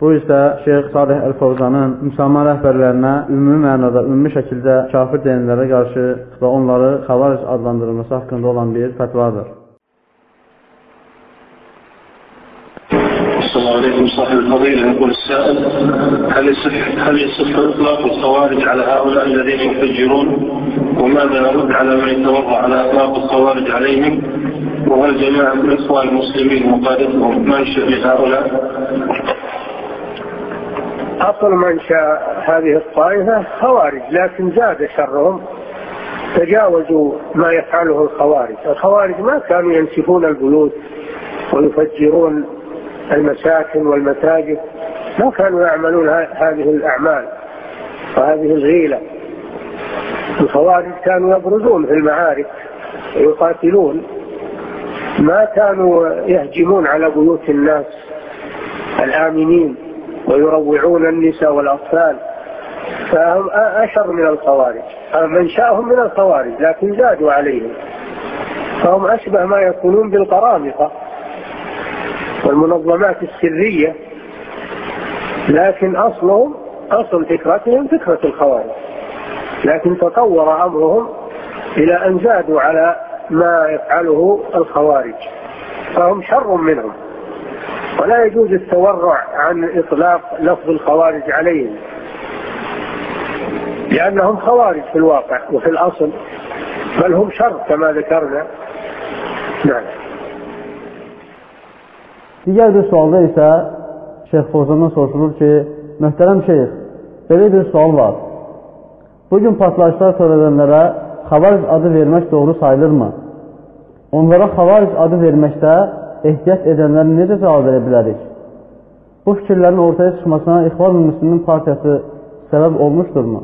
Bu isə Şeyx Salih Əl-Fovzanın müsəlman rəhbərlərinə ümumi mənada, ümumi şəkildə kafir deyənlərə qarşı və onları xavaric adlandırılması haqqında olan bir fətvadır. عليكم صاحب الفضيلة يقول السائل هل يصح هل يصح إطلاق الخوارج على هؤلاء الذين يفجرون وماذا نرد على من يتورع على إطلاق الخوارج عليهم وهل جماعة الإخوان المسلمين وقادتهم منشأ لهؤلاء أصل منشأ هذه الطائفة خوارج لكن زاد شرهم تجاوزوا ما يفعله الخوارج. الخوارج ما كانوا ينسفون البيوت ويفجرون المساكن والمساجد ما كانوا يعملون هذه الأعمال وهذه الغيلة. الخوارج كانوا يبرزون في المعارك ويقاتلون. ما كانوا يهجمون على بيوت الناس الآمنين. ويروعون النساء والأطفال. فهم أشر من الخوارج. منشأهم من الخوارج لكن زادوا عليهم. فهم أشبه ما يكونون بالقرامطة والمنظمات السرية. لكن أصلهم أصل فكرتهم فكرة الخوارج. لكن تطور أمرهم إلى أن زادوا على ما يفعله الخوارج. فهم شر منهم. ولا يجوز التورع عن إطلاق لفظ الخوارج عليهم لأنهم خوارج في الواقع وفي الأصل بل هم شر كما ذكرنا نعم Digər bir sualda isə Şeyx Fozandan soruşulur ki, möhtərəm şeyx, belə bir sual var. Bugün partlayışlar törədənlərə xavaric adı vermək doğru sayılırmı? Onlara xavaric adı verməkdə ehtiyat edənlər necə cavab verə bilərik? Bu fikirlərin ortaya çıxmasına İxvan Müslümin partiyası səbəb olmuşdurmu?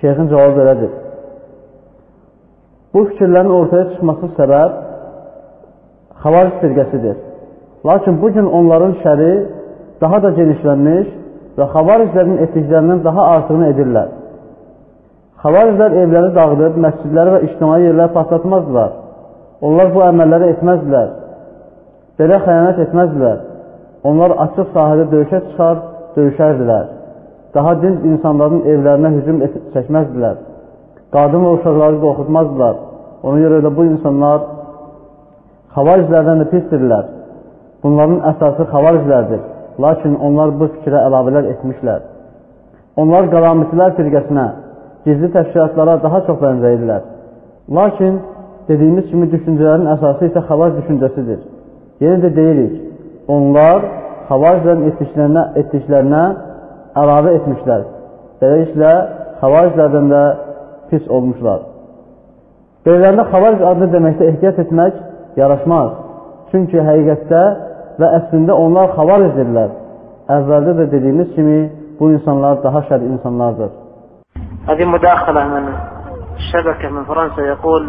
Şeyxin cavabı belədir. Bu fikirlərin ortaya çıxması səbəb xavaric firqəsidir. Lakin bugün onların şəri daha da genişlənmiş və xavariclərin etdiklərindən daha artığını edirlər. Xavariclər evləri dağıdıb, məscidləri və ictimai yerləri patlatmazdılar. Onlar bu əməlləri etməzdilər. Belə xəyanət etməzdilər. Onlar açıq sahədə döyüşə çıxar, döyüşərdilər. Daha dinc insanların evlərinə hücum çəkməzdilər. Qadın və uşaqları qorxutmazdılar. Ona görə də bu insanlar xavariclərdən də pisdirlər. Bunların əsası xavariclərdir. Lakin onlar bu fikrə əlavələr etmişlər. Onlar qalamitilər firqəsinə, gizli təşkilatlara daha çox bənzəyirlər. Lakin dediyimiz kimi düşüncələrin əsası isə xavac düşüncəsidir. Yenə də deyirik, onlar xavaclərin etdiklərinə, etdiklərinə əlavə etmişlər. Beləliklə, xavaclərdən də pis olmuşlar. Belələrində xavac adını deməkdə ehtiyat etmək yaraşmaz. Çünki həqiqətdə və əslində onlar xavaricdirlər. Əvvəldə də dediyimiz kimi bu insanlar daha şər insanlardır. هذه مداخلة من الشبكة من فرنسا يقول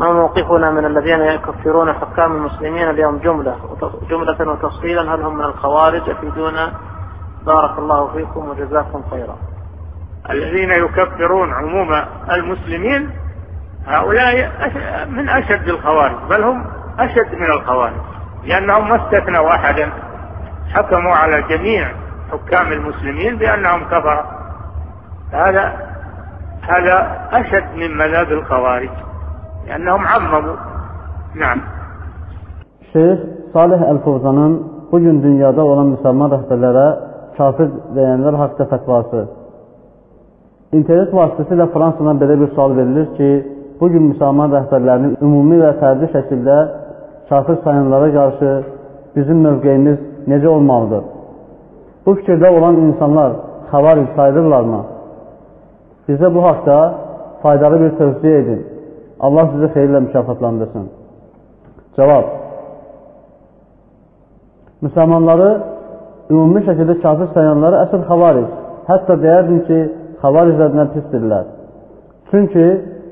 ما موقفنا من الذين يكفرون حكام المسلمين اليوم جملة جملة وتفصيلا هل هم من الخوارج؟ أفيدونا بارك الله فيكم وجزاكم خيرا. الذين يكفرون عموم المسلمين هؤلاء من أشد الخوارج بل هم أشد من الخوارج لأنهم ما استثنوا أحدا. حكموا على جميع حكام المسلمين بأنهم كفر هذا هذا أشد من مذهب الخوارج. لأنهم عمموا نعم Şeyh Salih Əl-Fovzanın bugün dünyada olan müsəlman rəhbərlərə kafir deyənlər haqda fətvası. İnternet vasitəsilə Fransadan belə bir sual verilir ki, bugün müsəlman rəhbərlərinin ümumi və fərdi şəkildə kafir sayanlara qarşı bizim mövqeyimiz necə olmalıdır? Bu fikirdə olan insanlar xavaric sayılırlarmı? Bizə bu haqda faydalı bir tövsiyə edin. Allah sizi xeyirlə mükafatlandırsın. Cavab. Müsəlmanları ümumi şəkildə kafir sayanları əsr xavaric. Hətta deyərdim ki, xavariclərdən pisdirlər. Çünki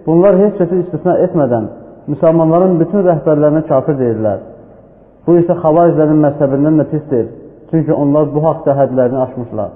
bunlar heç kəsi istisna etmədən müsəlmanların bütün rəhbərlərinə kafir deyirlər. Bu isə xavariclərin məzhəbindən də pisdir. Çünki onlar bu haqda hədlərini aşmışlar.